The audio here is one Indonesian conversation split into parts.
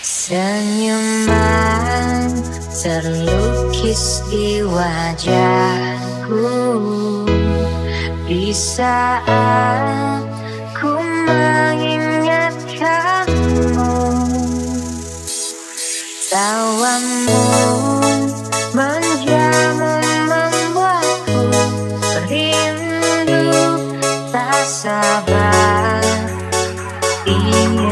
Senyuman terlukis di wajahku. Di saat ku mengingatkanmu Tawamu menjamu membuatku Rindu tak sabar. Iya.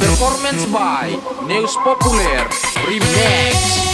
Performance by News Populaire Remix.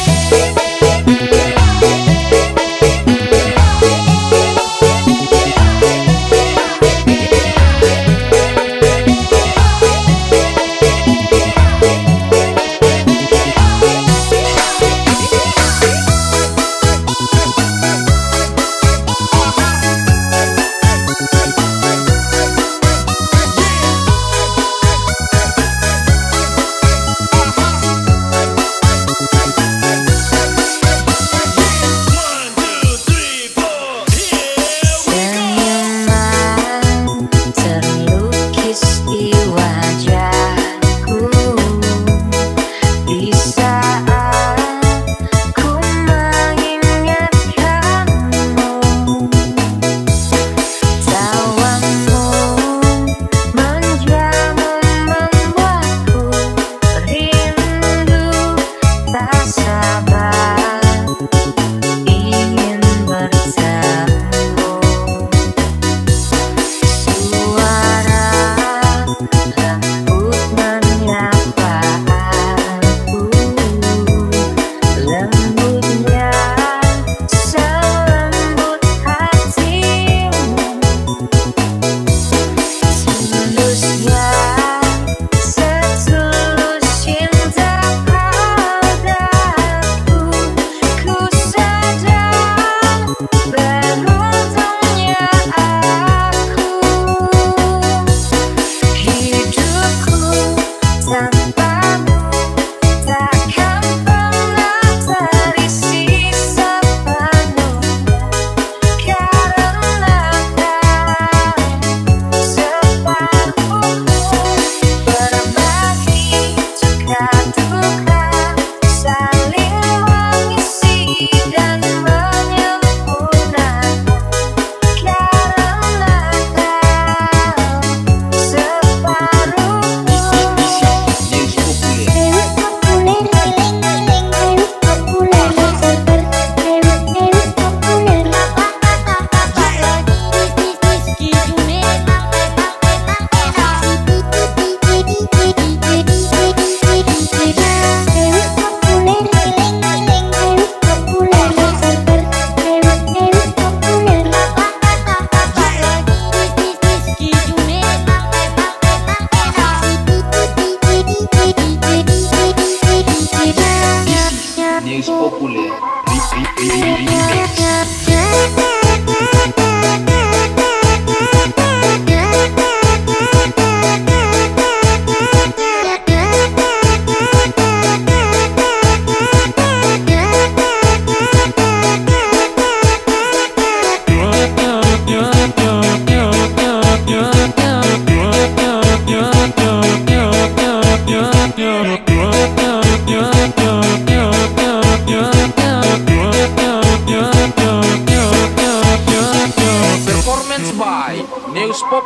James Popule.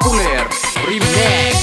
Popular Remix.